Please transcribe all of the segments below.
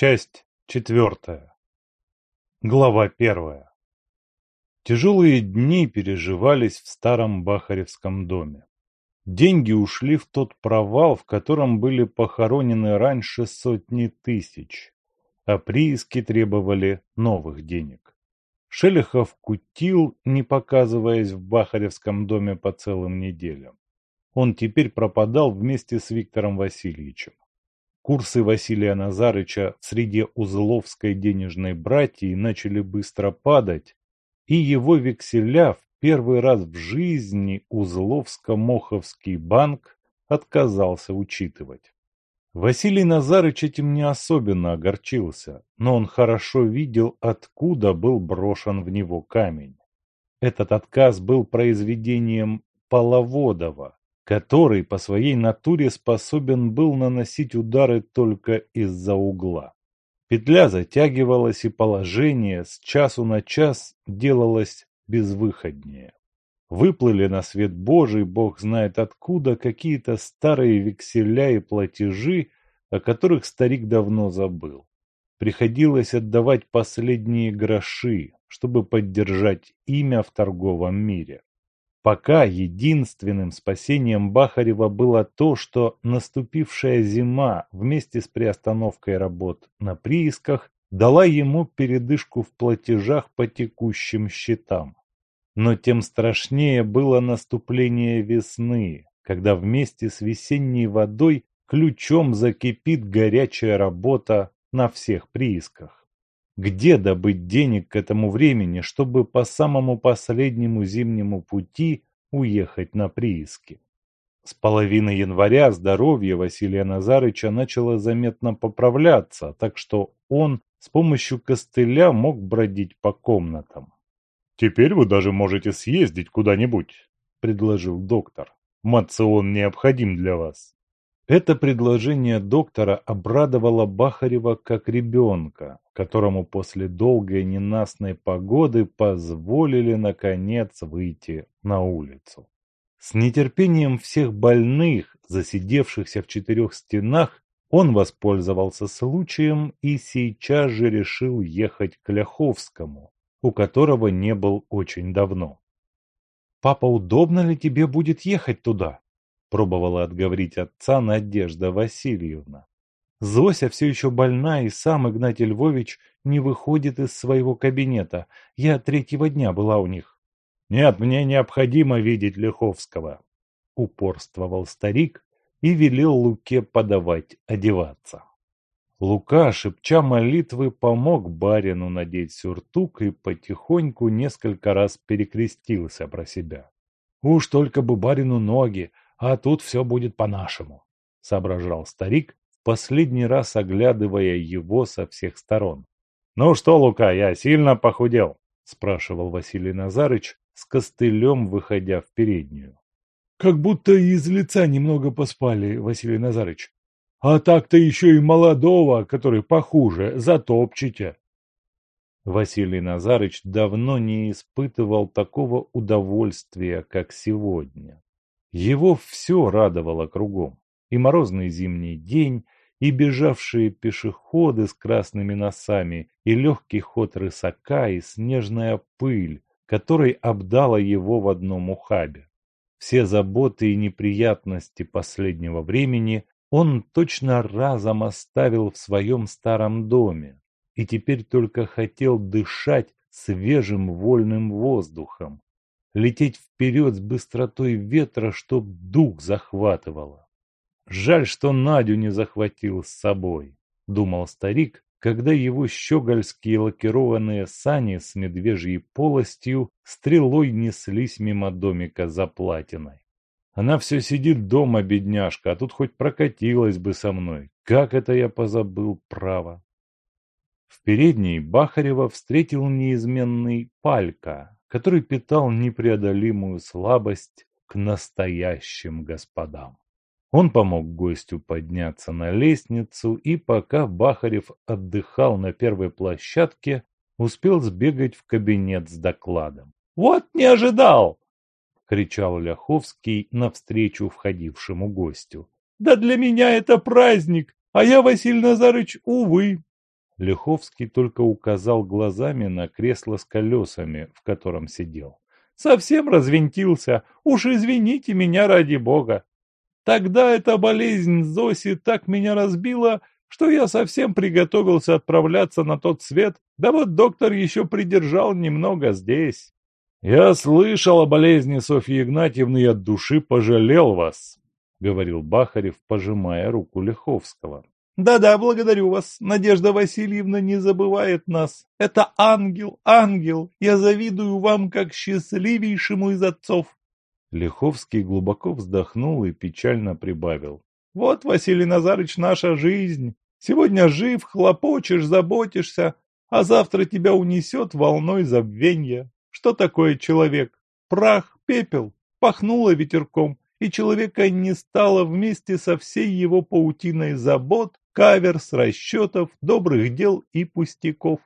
Часть четвертая. Глава первая. Тяжелые дни переживались в старом Бахаревском доме. Деньги ушли в тот провал, в котором были похоронены раньше сотни тысяч, а прииски требовали новых денег. Шелехов кутил, не показываясь в Бахаревском доме по целым неделям. Он теперь пропадал вместе с Виктором Васильевичем. Курсы Василия Назарыча в среде узловской денежной братьи начали быстро падать, и его векселя в первый раз в жизни Узловско-Моховский банк отказался учитывать. Василий Назарыч этим не особенно огорчился, но он хорошо видел, откуда был брошен в него камень. Этот отказ был произведением Половодова, который по своей натуре способен был наносить удары только из-за угла. Петля затягивалась, и положение с часу на час делалось безвыходнее. Выплыли на свет Божий, Бог знает откуда, какие-то старые векселя и платежи, о которых старик давно забыл. Приходилось отдавать последние гроши, чтобы поддержать имя в торговом мире. Пока единственным спасением Бахарева было то, что наступившая зима вместе с приостановкой работ на приисках дала ему передышку в платежах по текущим счетам. Но тем страшнее было наступление весны, когда вместе с весенней водой ключом закипит горячая работа на всех приисках. Где добыть денег к этому времени, чтобы по самому последнему зимнему пути уехать на прииски? С половины января здоровье Василия Назарыча начало заметно поправляться, так что он с помощью костыля мог бродить по комнатам. «Теперь вы даже можете съездить куда-нибудь», – предложил доктор. «Мацион необходим для вас». Это предложение доктора обрадовало Бахарева как ребенка, которому после долгой ненастной погоды позволили, наконец, выйти на улицу. С нетерпением всех больных, засидевшихся в четырех стенах, он воспользовался случаем и сейчас же решил ехать к Ляховскому, у которого не был очень давно. «Папа, удобно ли тебе будет ехать туда?» Пробовала отговорить отца Надежда Васильевна. Зося все еще больна, и сам Игнатий Львович не выходит из своего кабинета. Я третьего дня была у них. «Нет, мне необходимо видеть Лиховского», — упорствовал старик и велел Луке подавать одеваться. Лука, шепча молитвы, помог барину надеть сюртук и потихоньку несколько раз перекрестился про себя. «Уж только бы барину ноги, а тут все будет по-нашему, — соображал старик, последний раз оглядывая его со всех сторон. — Ну что, Лука, я сильно похудел? — спрашивал Василий Назарыч, с костылем выходя в переднюю. — Как будто из лица немного поспали, Василий Назарыч. А так-то еще и молодого, который похуже, затопчете. Василий Назарыч давно не испытывал такого удовольствия, как сегодня. Его все радовало кругом. И морозный зимний день, и бежавшие пешеходы с красными носами, и легкий ход рысака, и снежная пыль, которой обдала его в одном ухабе. Все заботы и неприятности последнего времени он точно разом оставил в своем старом доме и теперь только хотел дышать свежим вольным воздухом, лететь вперед с быстротой ветра, чтоб дух захватывало. Жаль, что Надю не захватил с собой, думал старик, когда его щегольские лакированные сани с медвежьей полостью стрелой неслись мимо домика за платиной. Она все сидит дома, бедняжка, а тут хоть прокатилась бы со мной. Как это я позабыл право. В передней Бахарева встретил неизменный Палька, который питал непреодолимую слабость к настоящим господам. Он помог гостю подняться на лестницу, и пока Бахарев отдыхал на первой площадке, успел сбегать в кабинет с докладом. «Вот не ожидал!» — кричал Ляховский навстречу входившему гостю. «Да для меня это праздник, а я, Василий Назарыч, увы, Лиховский только указал глазами на кресло с колесами, в котором сидел. «Совсем развинтился. Уж извините меня ради бога. Тогда эта болезнь Зоси так меня разбила, что я совсем приготовился отправляться на тот свет, да вот доктор еще придержал немного здесь. «Я слышал о болезни Софьи Игнатьевны и от души пожалел вас», — говорил Бахарев, пожимая руку Лиховского. «Да-да, благодарю вас. Надежда Васильевна не забывает нас. Это ангел, ангел. Я завидую вам как счастливейшему из отцов». Лиховский глубоко вздохнул и печально прибавил. «Вот, Василий Назарыч, наша жизнь. Сегодня жив, хлопочешь, заботишься, а завтра тебя унесет волной забвенья. Что такое человек? Прах, пепел. Пахнуло ветерком, и человека не стало вместе со всей его паутиной забот, каверс, расчетов, добрых дел и пустяков.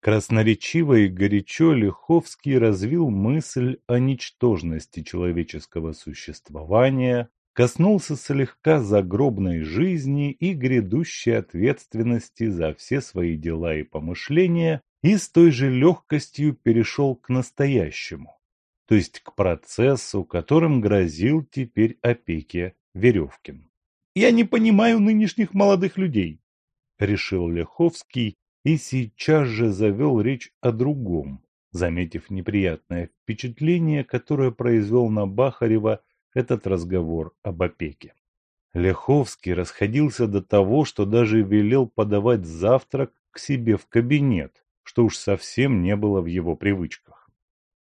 Красноречиво и горячо Лиховский развил мысль о ничтожности человеческого существования, коснулся слегка загробной жизни и грядущей ответственности за все свои дела и помышления и с той же легкостью перешел к настоящему, то есть к процессу, которым грозил теперь опеке Веревкин. «Я не понимаю нынешних молодых людей», — решил Леховский и сейчас же завел речь о другом, заметив неприятное впечатление, которое произвел на Бахарева этот разговор об опеке. Леховский расходился до того, что даже велел подавать завтрак к себе в кабинет, что уж совсем не было в его привычках.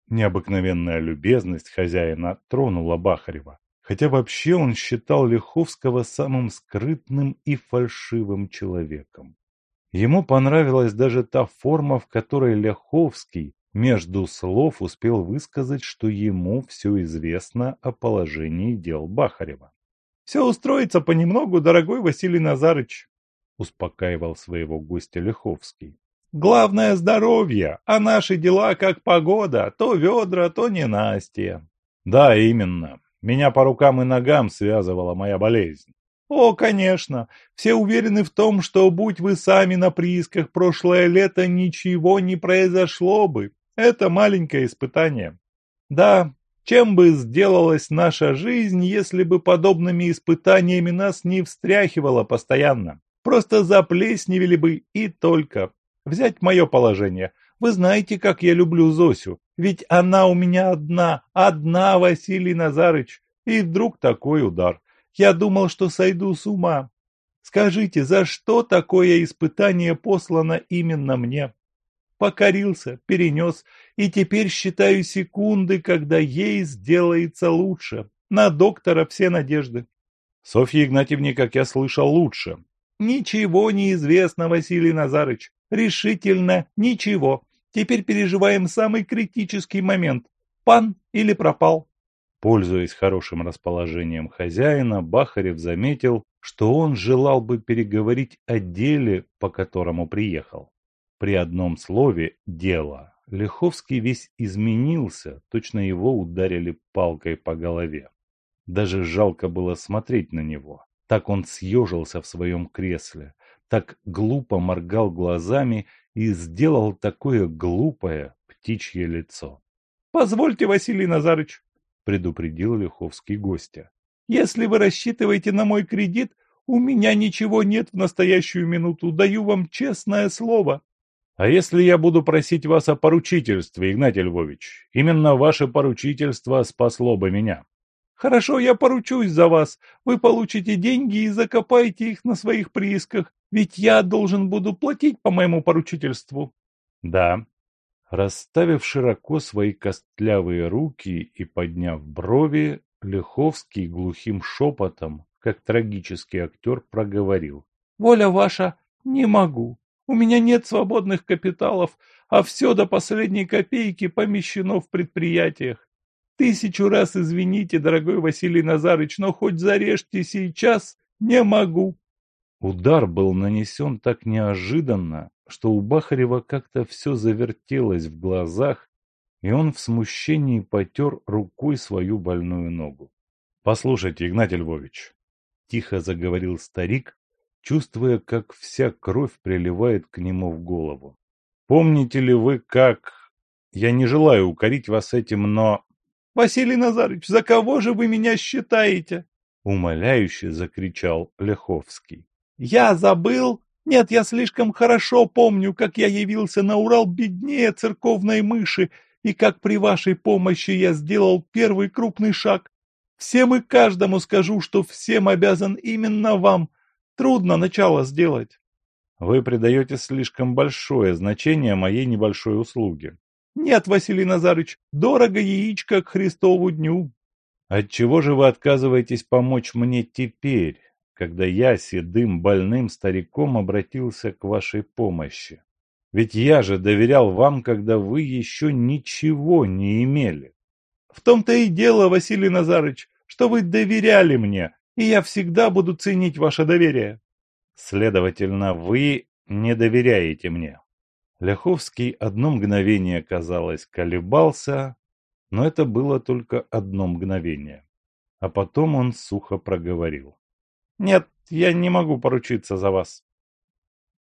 Необыкновенная любезность хозяина тронула Бахарева, хотя вообще он считал Леховского самым скрытным и фальшивым человеком. Ему понравилась даже та форма, в которой Ляховский между слов успел высказать, что ему все известно о положении дел Бахарева. «Все устроится понемногу, дорогой Василий Назарыч», — успокаивал своего гостя Лиховский. «Главное здоровье, а наши дела как погода, то ведра, то ненастье». «Да, именно. Меня по рукам и ногам связывала моя болезнь. О, конечно, все уверены в том, что будь вы сами на приисках прошлое лето, ничего не произошло бы. Это маленькое испытание. Да, чем бы сделалась наша жизнь, если бы подобными испытаниями нас не встряхивало постоянно? Просто заплесневели бы и только. Взять мое положение. Вы знаете, как я люблю Зосю. Ведь она у меня одна, одна, Василий Назарыч. И вдруг такой удар. Я думал, что сойду с ума. Скажите, за что такое испытание послано именно мне? Покорился, перенес, и теперь считаю секунды, когда ей сделается лучше. На доктора все надежды. Софья Игнатьевне, как я слышал, лучше. Ничего не известно, Василий Назарыч. Решительно ничего. Теперь переживаем самый критический момент. Пан или пропал? Пользуясь хорошим расположением хозяина, Бахарев заметил, что он желал бы переговорить о деле, по которому приехал. При одном слове «дело» Лиховский весь изменился, точно его ударили палкой по голове. Даже жалко было смотреть на него. Так он съежился в своем кресле, так глупо моргал глазами и сделал такое глупое птичье лицо. «Позвольте, Василий Назарыч, предупредил Лиховский гостя. «Если вы рассчитываете на мой кредит, у меня ничего нет в настоящую минуту, даю вам честное слово». «А если я буду просить вас о поручительстве, Игнатий Львович? Именно ваше поручительство спасло бы меня». «Хорошо, я поручусь за вас. Вы получите деньги и закопаете их на своих приисках, ведь я должен буду платить по моему поручительству». «Да, Расставив широко свои костлявые руки и подняв брови, Лиховский глухим шепотом, как трагический актер, проговорил. «Воля ваша, не могу. У меня нет свободных капиталов, а все до последней копейки помещено в предприятиях. Тысячу раз извините, дорогой Василий Назарыч, но хоть зарежьте сейчас, не могу». Удар был нанесен так неожиданно, что у Бахарева как-то все завертелось в глазах, и он в смущении потер рукой свою больную ногу. — Послушайте, Игнатий Львович, — тихо заговорил старик, чувствуя, как вся кровь приливает к нему в голову. «Помните ли вы, как... Я не желаю укорить вас этим, но...» «Василий Назарович, за кого же вы меня считаете?» Умоляюще закричал Ляховский. «Я забыл? Нет, я слишком хорошо помню, как я явился на Урал беднее церковной мыши, и как при вашей помощи я сделал первый крупный шаг. Всем и каждому скажу, что всем обязан именно вам. Трудно начало сделать. Вы придаете слишком большое значение моей небольшой услуге. Нет, Василий Назарыч, дорого яичко к Христову дню. Отчего же вы отказываетесь помочь мне теперь, когда я седым больным стариком обратился к вашей помощи? Ведь я же доверял вам, когда вы еще ничего не имели. В том-то и дело, Василий Назарыч, что вы доверяли мне, и я всегда буду ценить ваше доверие. Следовательно, вы не доверяете мне. Ляховский одно мгновение, казалось, колебался, но это было только одно мгновение. А потом он сухо проговорил. «Нет, я не могу поручиться за вас».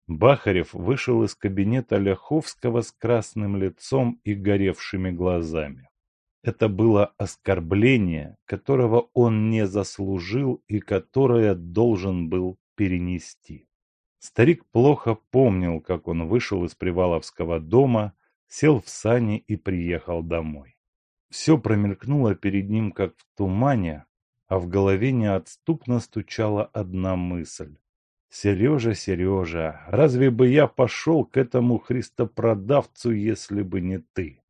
Бахарев вышел из кабинета Ляховского с красным лицом и горевшими глазами. Это было оскорбление, которого он не заслужил и которое должен был перенести. Старик плохо помнил, как он вышел из Приваловского дома, сел в сани и приехал домой. Все промелькнуло перед ним, как в тумане, а в голове неотступно стучала одна мысль. «Сережа, Сережа, разве бы я пошел к этому христопродавцу, если бы не ты?»